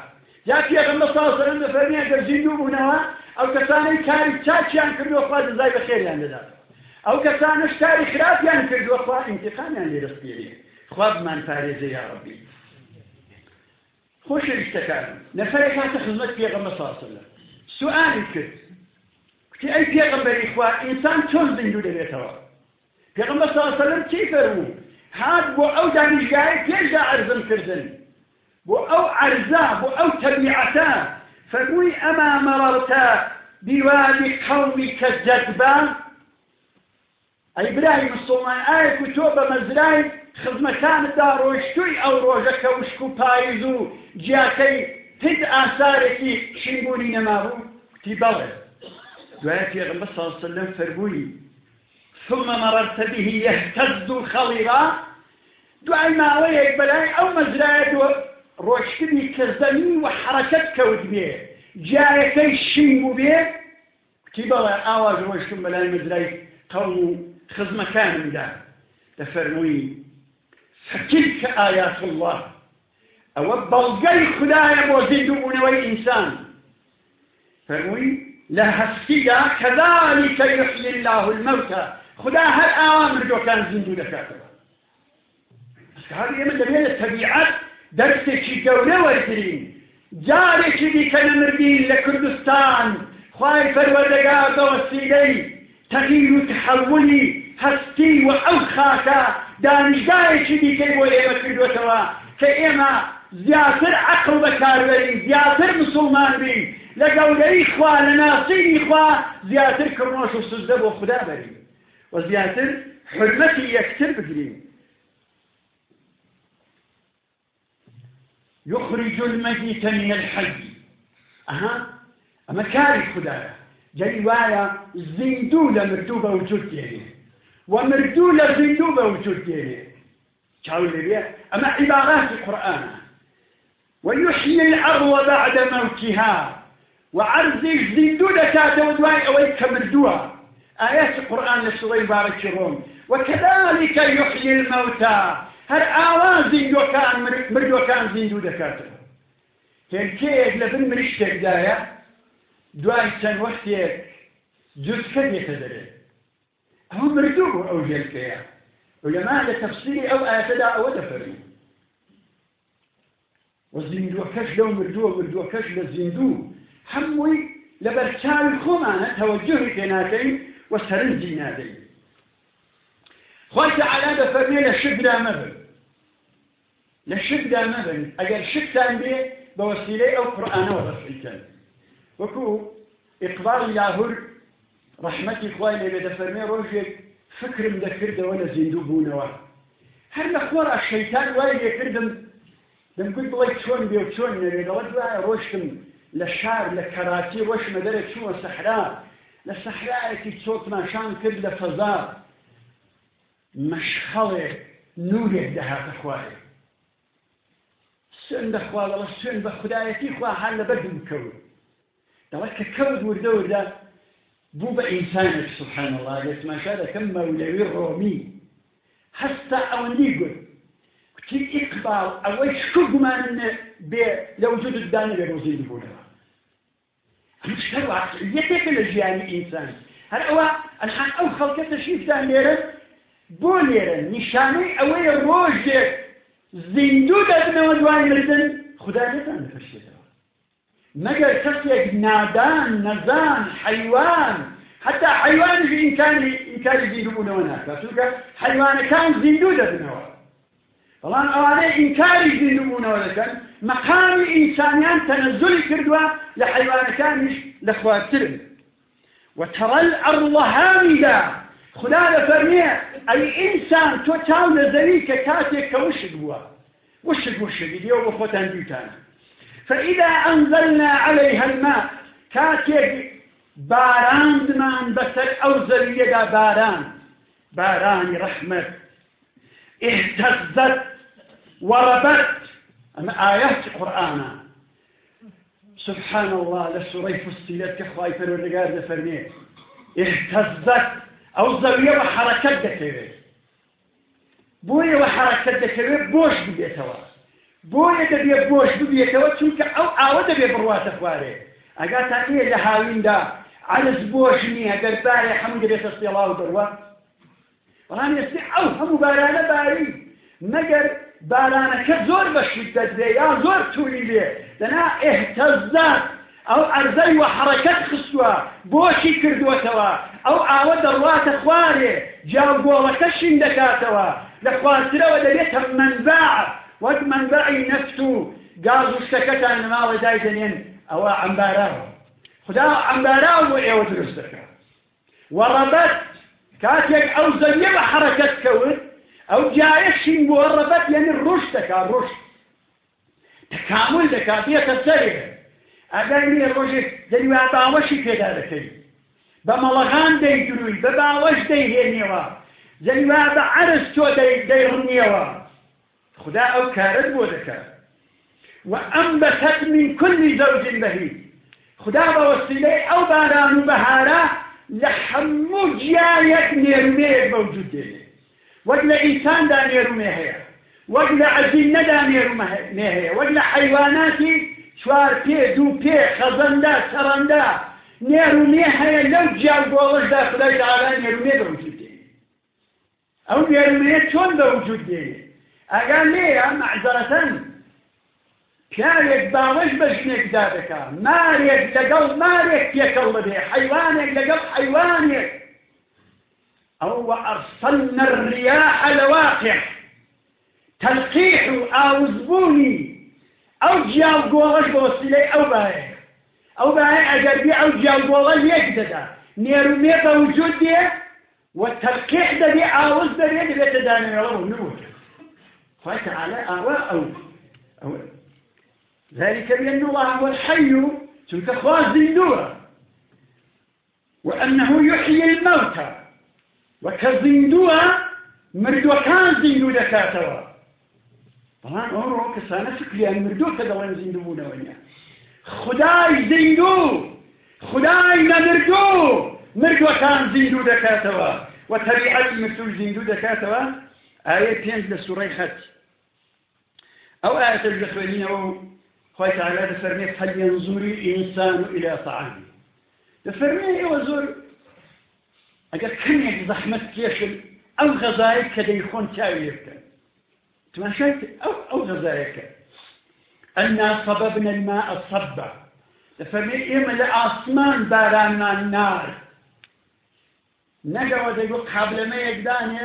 جاءت يا صلى الله عليه وسلم فرمي أجر جنوبنا ئەو کەسانی کاری چاچیان کردووە خوا دەزای بە خێریان دەدات ئەو کەسانش کاری خراپیان کردووە خوا ئینتقامیان لێ دەستگیری خوا بمان پارێزە یا ڕەبی خۆشە شتەکان نەفرێک هاتە خزمەت پێغەمبەر ساسلە سوئالی کرد. کوتی ئەی پێغەمبەری خوا ئینسان چۆن زیندوو دەبێتەوە؟ پێغەمبەر ساسلم چی فەرموو؟ هات بۆ ئەو دانیشگایە پێشدا عەرزم کردن. بۆ ئەو عەرزا بۆ ئەو تەبیعەتە تبيعتا فرموي أما مررت بوادي قومك جدبا ئەی برای مسلمان ئایا و تۆ بە مەزرای خزمەکانتدا ڕۆشتووی ئەو ڕۆژە کە وشک و پاییز و جیاکەی هیچ ئاسارێکی شینبوونی نەمابوو تی بەڵێ دوایە پێغمبەر صلی الله عليه وسلم فەرمووی ثم مررت به يهتز خضرا دوای ماوەیەک بەلای ئەو مەزرایە ڕۆشتنی کردنی و حرەکەت کەوت بێ جایەکەی شین بوو بێ کی بەڵێ ئاواز ڕۆشتم بەلای مەزرای قەوم و خزمەکانمدا دەفەرمووی فەکیل کە ئايات الله. بەڵگەی خدایە بۆ زیندوبوونەوەی ئینسان فەرمووی لە هەستیدا كذلك يحيي الله الموتى خدا ئاوا مردوەکان زیندوو دەکاتەوە هەر ئێمە دەبێت لە تەبیعەت دەرسێکی گەورە وەرگرین جارێکی دیکە نەمردین لە کوردستان. خوای پەروەردەگار بە وەسیلەی تەغیر و تحولی هەستی و ئەو خاکە دانیشگایەکی دیکەی بۆ ئێمە کردوێتەوە کە ئێمە زیاتر عقل بەکاربەرین زیاتر مسلمان بین. لە گەورەی خوا لە ناسینی خوا زیاتر کڕنۆش و سوزدە بۆ خوددا بەرین و زیاتر حرمەتی یەکتر بگرین. يخرج الميت من الحي. أها؟ أما كاري خدايا. جاي وايا زندو لمردو بوجود ديني ومردو لزندو بوجود ديني شاو اللي بيه ئەمە عیباراتی قورئان. ويحيي الأرض بعد موتها. و عەرز زیندوو دەکاتەوە دوای ئەوەی کە مردووە. آيات القرآن لسوي بارك روم وكذلك يحيي الموتى. هەر ئاوا زیندۆکان مردوەکان زیندوو دەکاتەوە هێلکەیەک لە بن مریشتێکدایە دوای چەند وەختێک جوستکە دێتە دەرێت. ئەوە مردوو ئەو هێلکەیە ولەما لە تەفسیری ئەو ئاەتەدا ئەوە دەفەرمی و زیندوەکەش لەو مردووە مردووەکەش لە زیندوو. هەمووی لە بەرچاوی خۆمانە تەوەجهی پێناکەین و سەرنجی نادەین. خۆی تعالا دەفەرمێ لە شکدا مەبن. لە شکدا مەبن. ئەگەر شکتان بێ بە وەسیلەی ئەو قورآانەوە ڕفیکەن وەکو ئقبال یاهور ڕحمەتی خوای لێ دەفەرمێ ڕۆژێک فکرم دەکردەوە لە زیندوو بوونەوە. هەر لە خۆرا شەیتان وای لێکردم دەمگوت بڵێ چۆن بێ چۆن نەوێدەوە دوایە ڕۆشتم لە شار لە کەراتی ڕۆشمە دەرە چووە سەحرا. لە سەحرایەکی چۆتماشان کرد لە فەزا. مەشخەڵێک نورێک دەهاتە خوارێ سوێن بەخوا دەڵە سوێن بە خدایەتی خوا هەر لە بەردم کەوت. دەڵە کە کەوت وردە وردە بوو بە ئینسانێک سبحان الله لێتماشا دەکەم مەولەوی ڕۆمی. هەستا ئەوەندی گوت کوتی ئیقبال ئەوەی شکر گومانن بێ لە وجود دانە بێ ڕۆزی بوونەوە ئەم شتەر واقعیەتێکە لە ژیانی ئینسان. هەر ئەوە ئەنحان ئەو خەڵکە تەشریفتان بۆ لێرە. نیشانەی ئەوەی ڕۆژێک زیندوو دەبنەوە دوای مردن خدا نێتان دەفرشێتەوە مەگەر کەسێک نادان نەزان حیوان حتى حیوانش ئینکاری ئینکاری زیندوبوونەوە ناکات. چونکە حیوانەکان زیندوو دەبنەوە بەڵام ئەوانەی ئینکاری زیندوبوونەوە دەکەن مەقامی ئینسانیان تەنەزولی کردووە لە حیوانەکانیش لە خوارترن. وترى الأرض هامدة خودا دەفەرمێ ئەی ئینسان تۆ تەماو لە زەوی کاتێک کە وشک بووە وشک وشک الیوم وخوتان بیوتانا فإذا أنزلنا عليها الماء کاتێک باران دەمان بەسەر ئەو زەویە باران. بارانی رەحمەت اهتزت وربت. ئەمە ئایاتی قورئان سبحان الله لسوري فصيلت كخواي فرورقار لفرميه اهتزت ئەو زەویە بە حرەکەت دەکەوێت. بۆیە بە حرەکەت دەکەوێت بۆش ببێتەوە. بۆیە دەبێت بۆش ببێتەوە چونکە ئەو ئاوە دەبێت بڕواتە خوارێ. ئەگاتان ئێ لە هاویندا عرز بۆش نییە گەر بارێ هەموو دەبێتە سێڵاو دەڕوە بەڵام ئێستی ئەو هەموو بارانە باری. مەگەر بارانەکە زۆر بەشی دەدرێ یا زۆر تووری بێ دەنا ئێهتەزات ئەو ئەرزەی وە حرەکەت خستووە بۆشی کردووەتەوە ئەو ئاوە دەڕواتە خوارێ جاگۆڵەکەشین دەکاتەوە. لە خواسترەوە دەبێتە منباع وەک منبعی نەفت و گاز و شتەکەتان لەماوە دای دەنێن ئەوە ئەمباراوە خدا ئەمباراو بۆ ئێوە دروست دەکات. وەڕەبەت كاتێک ئەو زەویە بە حرەکەت کەوت ئەو جایەشی مۆڕەبەت یعنی ڕوش دەکات ڕوش. تکامل دەکات بێتە سەرێ. ئەگەر نیە ڕۆژێک دەریوا باوەشی پێدا دەکەی بە مەڵەغان دەیدروی بە باوەش دەیهێنیەوە زەریوا بە عرس تۆ دەیڕنیەوە خدا ئەو کارت بۆ دەکات وأنبتت من كل زوج بهيج خدا بوسيلة أو باران بهارا لحمو جيايك نيرميك موجود دي وقل إنسان دا نيرمي هيا وقل عزينة دا نيرمي هيا وقل حيواناتي شوار پێ دوو پێ خەزەندا سەرەندا نێرومێ هەیە لەو جیان گۆڵشدا خدای تعالا نێرومێ بەوجود دێ. ئەو نێرومێ چۆن بەوجود دێ؟ ئەگەر لێیە مەعزەرەتەن پیاوێک باوەش بە ژنێکدا دەکا مارێک لەگەڵ مارێک پێکەڵ بەبێ حیوانێک لەگەڵ حیوانێک. ئەو وەئەرسەلنە الرياح لواقع تەلقیح و ئاوزبوونی ئەو جیاو گۆڵەش بە وەسیلەی ئەو باەیە. ئەو باە ئەگەربی ئەو جیاو گۆڵە لێک دەدا. نێرومێ بە وجود دێ وتەلقیح دەبێ ئاوز دەبێ دەبێتە دانێڵە و نور خۆی تعالى ئاوا ئەو. ئەو. ذلك بأن الله هو الحي تلك خواز زندوة وأنه يحيي الموتى. وكزندوة مردو كان زندو دكاتوا بەڵام ئەوڕۆ کەسانە سکریان مردۆ کە دەڵێن زیندبوونەوە نیە خدای زیندوو خدای نەمردوو مردوەکان زیندوو دەکاتەوە. و تەریعەتی مردوو زیندوو دەکاتەوە. ئاەت پێنج لە سوڕەی خەت. ئەو ئاەتەش دەخوێنینەوە خۆی تالا دەفەرمێ هەل ينظری ئینسان و إلى طعامی دەفەرمێ ئێوە زۆر ئەگەر کەمێک زەحمەت کێشن ئەم غەزایت کە دەیخۆن چاوی لێ بکە تماشيت أو, أو غزايك أنا صببنا الماء صبا. دفرمي إما لأسمان بارانا النار نجا ودقوا قبل ما يقداني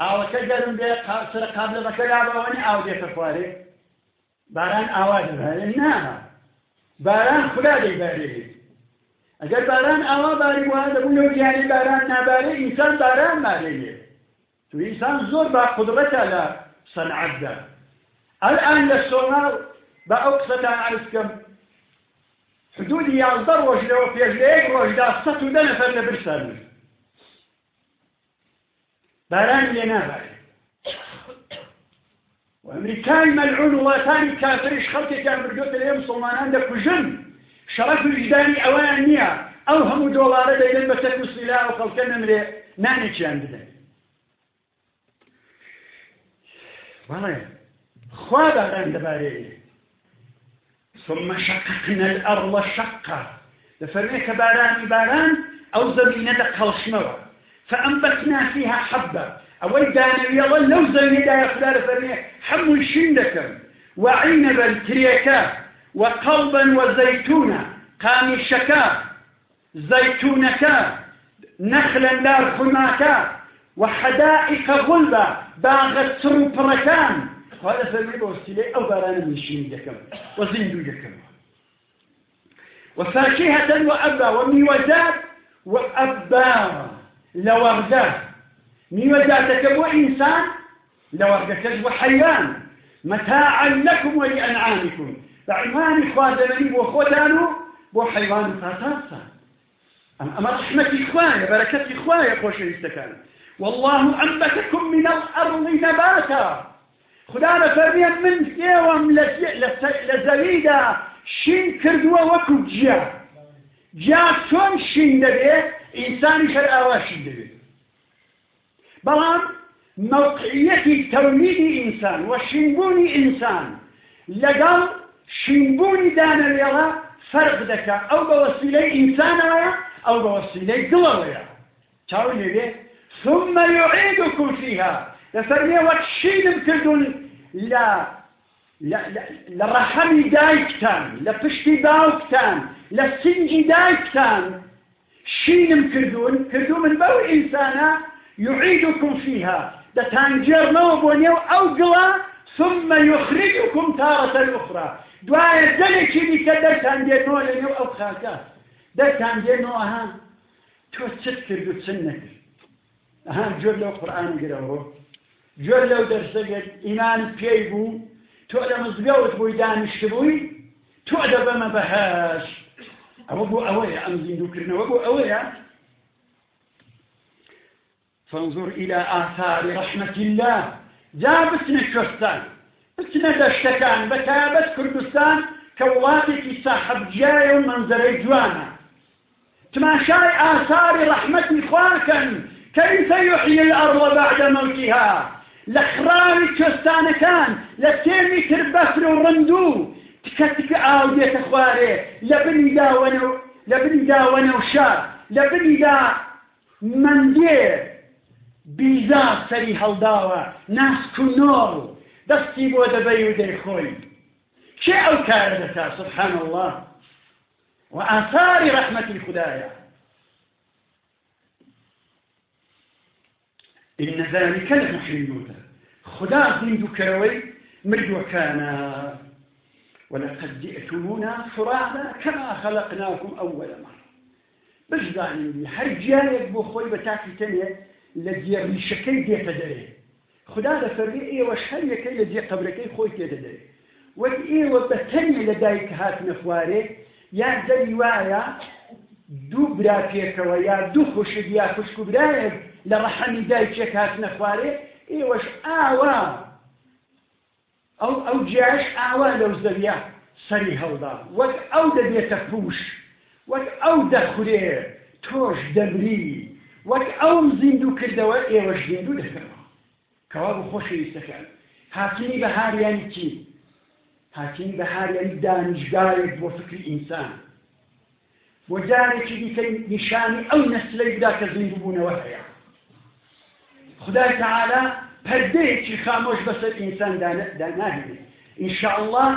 أو تجرم بي قبل ما كلابوني. أو دي تفواري باران ئاوا دەبارێت نا. باران خدا دەیبارێت ئەگەر باران ئاوا باری وە دەبوو لەو گیانی باران نابارێ ئینسان باران مارێنێ تو ئینسان زۆر با قدرەتە لە سەنعەتدا الآن لە سۆمال بە ئەو قسەتان عرزکەم حدودی یازدە ڕۆژ لەوە پێش لە یەک ڕۆژدا سەد و دە نەفەر لە برسان باران لێ نابارێت وأمريكان ملعون وثاني كافرش كان برجوت اليوم صومانان ده كجن شرف الجداني أوان نيا أو هم دولار ده إذن بسك مسلا وخلقنا مري ناني كان بده ثم شققنا الأرض شقة لفرميك باران باران أو زمينة قلشنوة فأنبتنا فيها حبة. أول دانوي الله لو دا يقدر فرمي حمو شندكم وعنبا تريكا وقلبا وزيتونا قامي الشكا. زيتونكا نخلا لا خماكا وحدائق باغت سروبركان وهذا فرمي بوستيلي أو باران من شندكم وزندو دكم وفاكهة وأبا وميوزات وأبا لوردات ميوزاتك بو إنسان لوردكش بو حيوان متاعا لكم ولأنعامكم بعنوان خوازمني بو خودانو بو حيوان تاتاسا أما رحمة إخواني بركة إخواني خوش الاستكان والله أنبتكم من الأرض نباتا. خدانا فرميا من فيوم لزريدا شين كردوا وكو جا جا چون شين دبي؟ إنساني شر آوا شين دبي. بەڵام موقعیەتی تەولیدی ئینسان و شینبوونی ئینسان لەگەڵ شینبوونی دانەوێڵە فەرق دەکات ئەو بە وەسیلەی ئینسانەوەیە ئەو بە وەسیلەی دڵەوەیە ثم يعيدكم فيها. لفرمي وكشينم كردون لا لە ڕەحەمی دایکتان لە پشتی باوکتان لە سنجی دایکتان شینم کردوون کردو من بەو ئینسانە يعيدكم فيها. دتانجر نو بونيو أو قلا ثم يخرجكم تارة أخرى. دعاية دلكي بك درتان نو لنو أو خاكا درتان نو أها تو تذكر قد سنك ئەهان جۆر لەو قورآن گرەوە جۆر لەو دەرسەگەت ئیمان پێی بوو تۆ لە مزگەوت بووی دانیشت بووی تۆ دەبەمە بەهەش ئەوە بۆ ئەوەیە ئەم فانظر إلى آثار رحمة الله. جا بتنە کوێستان بتنە دەشتەکان بەتابەت کوردستان کە وڵاتێکی ساحەبجایە و منزەرەی جوانە تماشای ئاثاری ڕەحمەتی كيف يحيي الأرض بعد موتها؟ لخراوي كستانكان لتيمي تربسر ورندو تكتك آودية خواري لبني داونو لبني داونو شاب لبني دا مندير بیزار سەری هەڵداوە ناسک و نۆڵ دەستی بۆ دەبەی و سبحان الله. وآثار رحمة الخدايا. إن ذلك لمحيي الموتى. خدا دين ذكروي مرد وكان ولقد جئتمونا فرادا كما خلقناكم أول مرة. بجدعني بي هر جايك بو خوي بتاكي تنية لە جێڕیشەکەی دێتە دەرێ خدا ئێوە شەریەکەی لە جێ قبرەکەی خۆی تێدە دەرێ وەک ئێوە بە تەنێ لە دایک هات نەخوارێ یان دەری وایە دوو برا پێکەوە یا دوو خوشک یا خوشک و برایەک لە ڕەحەمی دایکێک هات نەخوارێ ئێوەش ئاوا. ئەو ئەو جیاش ئاوا لەو زەویە سەری هەڵدا وەک ئەو دەبێتە پوش وەک ئەو دەخورێ تۆش دەبری. وەک ئەوم زیندوو کردەوە ئێوە ژێندوو دەکەەوە کەوا بۆ خۆشەویستەکان هاتنی بە هاریانی چی؟ هاتنی بە هاریانی دانیشگارێک بۆ فکری ئینسان. بۆ جارێکی دیکەی نیشانی ئەو نسلەی بدا کە زیندوو بوونەوە هەیە. خدای تعالی پەردەیەکی خامۆش بەسەر ئینسان داناهێنێت ئینشاءالله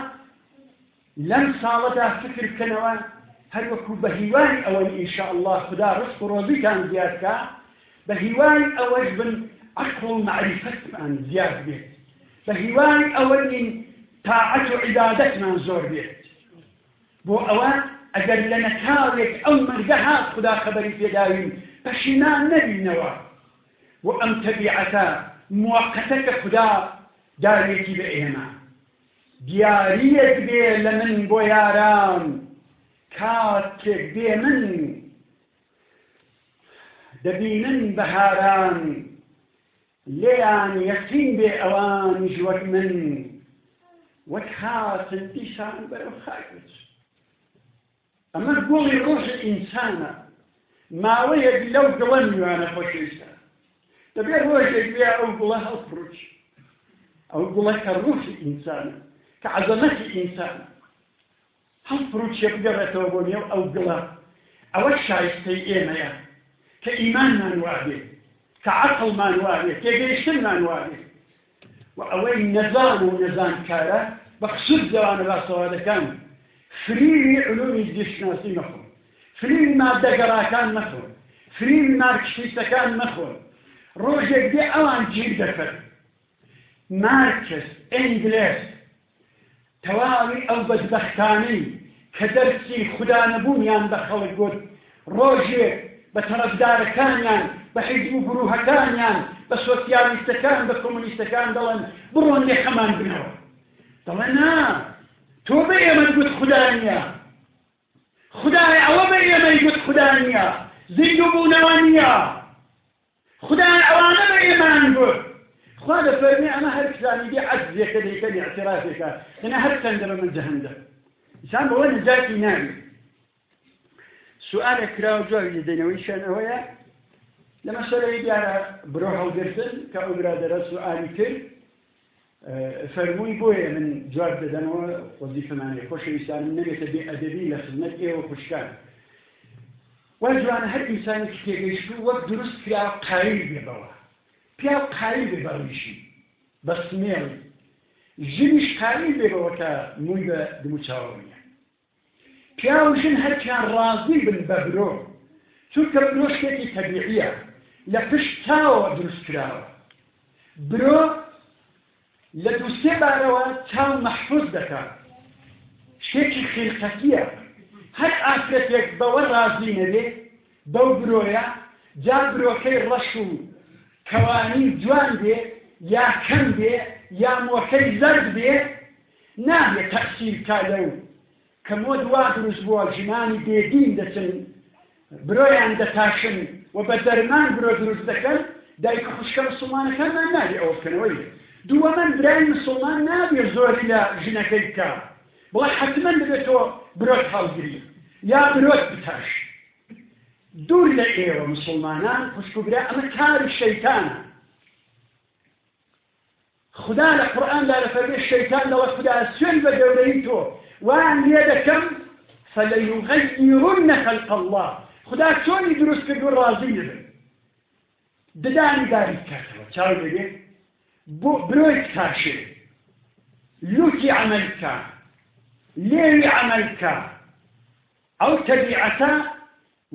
لەم ساڵەدا فکر بکەنەوە هەر وەکو بە هیوای ئەوەی ئینشاء الله خدا ڕست و ڕۆزیتان زیادکە بە هیوای ئەوەش بن عقل و معرفتمان زیاد بێت بە هیوای ئەوەی تاعەت و عیبادەتمان زۆر بێت بۆ ئەوە ئەگەر لە نەکاوێک ئەو مەرگە هات خدا خەبەری پێداوین پەشیمان نەبینەوە و ئەم تەبیعەتە موقتەکە خدا دارێکی بە ئێمە دیاریەک بێ لە من بۆ یاران کاتێک بێ من دەبینن بەهاران لێیان یەقین بێ ئەوانیش وەک من. وەک خاتن دیسان بەرەو خاکت ئەمە گوڵی ڕۆژ ئینسانە ماوەیەک لەو گڵە میوانە خۆشویستە دەبێت ڕۆژێک بێ ئەو گوڵە هەڵفروچ ئەو گوڵە کە ڕۆژی ئینسانە کە عەزەمەتی ئینسانە هەم فروچێ بگەڕێتەوە بۆ نێو ئەو گڵە ئەوە شایستەی ئێمەیە کە ئیمانمان وابێ کە عقڵمان وابێ تێگەیشتنمان وابێ. و ئەوەی نەزان و نەزانکارە بە خسوود جوانە باسەوادەکان. فریوی علومی زیشتناسی مەخۆن. فریوی مادەگەڕاکان مەخۆن. فریوی مارکسیستەکان مەخۆن. ڕۆژێک دێ ئەوان گیر دەکەن مارکس ئینگلێس تەواوی ئەو بەدبەختانەی کە دەرسی خوددا نەبوونیان بە خەڵک گوت ڕۆژێک بە تەرەفدارەکانیان بە حیزب و گروهەکانیان بە سۆسیالیستەکان بە کۆمونیستەکان دەڵێن بڕۆن لێخەمان بنەوە. دەڵێ نا تۆ بە ئێمە گوت خوددا نییە. خدای ئەوە بە ئێمەی گوت خوددا نییە. زیندوو بوونەوە نییە. خدای ئەوانە بە ئێمان گوت خوا دەفەرمێ ئەمە هەر کسانی دی عەجزێکە دەیکەنی اعترافێکە هەنا هەر چەندە من جەهەندە ئینسان بەوە نجاتی ناوی سوالە کراوە جوابی دەدەینەوەی شانەوەیە لە مەسەرەی دیارە برۆ هەڵگرتن کە ئەو برادەرە سوئالی کرد فەرمووی بۆیە من جواب دەدەنەوە وەزیفەمانێ خۆشەویستانم نەبێتە بێ ئەدەبی لە خزمەت ئێوە خوشکان وای جوانە هەر ئینسانی تێگەیشت وەک دروست کرا قایل بێبەوە. پیا قایل بێ بەڕیشی بە سمێڵ ژنیش قایل بێبەوە کە مووی بە دموچاوەیە پیا و ژن هەرچیان ڕازی بن بە برۆ. چونکە برۆ شتێکی تەبیعیە. لە پشت تاوە دروست کراوە. برۆ لە دووسێ بارەوە چاو مەحفوظ دەکات. شتێکی خێلقەتیە هەر ئافرەتێک بەوە ڕازی نەبێت بەو برۆیە جا برۆکەی ڕەش و کەوانی جوان بێ یا کەم بێ یا مۆکەی زەرد بێ نابێت تەقسیر کا لەو کە مۆ دوا دروست بووە ژمانی بێدین دەچن برۆیان دەتاشن و بە دەرمان برۆ دروست دەکەن دایکە خوشکە مسلمانەکانمان نابێ ئەوە بکەنەوەی. دووە من برای مسلمان نابێ زۆری لە ژنەکەی بکە بڵێ حتمما دەبێتەوە برۆت هەڵگری یا برۆت بتاش. دوور لە ئێوە مسلمانان خوشکبرا ئەمە کاری شەیتانە. خدا لە قورآن لا لەفەرێ شەیتان لەوە خدا سوێن بە گەورەی تۆ. وان لێ دەکەم فليغيرن خلق الله. خدا چۆنی دروست کرد و ڕازی دەبن ددانی داری کاتەوە. چاو دەبێت بۆ برۆی عملکە. لێوی عملکە ئەو تەبیعەتە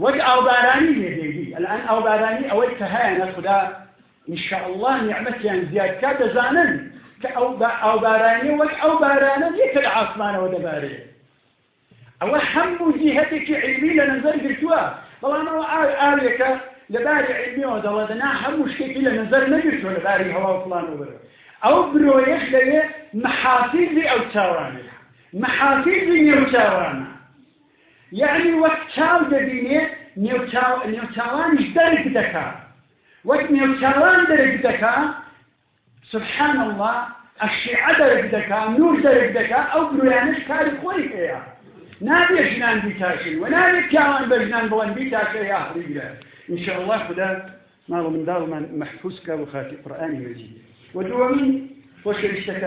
وەک ئاوبارانی لێدێگی الآن ئاوبارانی ئەوەی کە هەیەنە خدا إنشاء الله نعمتیان زیادکە دەزانن کە ئەو بارانی وەک ئەو بارانە یەکە لە عاسمانەوە دەبارێت ئەوە هەموو جیهەتێکی علمی لە نظر گرتووە بەڵامەوە ئاوێکە لەباری علمیەوە دەڵێدەنا هەموو شتێکی لە نظر نەگرتووە لەباری هەوا فلان وبرە ئەو برۆیەش لەوێ محافیزی ئەو چاوانە نێو چاوانە یعنی وەک چاو دەبینێ نێوچاوانیش دەرگ دەکات وەک نێوچاوان دەرگ دەکات سبحان الله الشیعە دەرگ دەکات نور دەرگ دەکات ئەو برویانش کاری خۆی هەیە. نابێ ژنان بیتاشن و نابێت پیاوان بە ژنان بڵەن بیتاشە یا هەڵیگرە إنشاء الله خدا ماڵ منداڵمان محفوظ کە بۆ خاتی قورآانی مەجید و دووەمین خۆشەویستەکە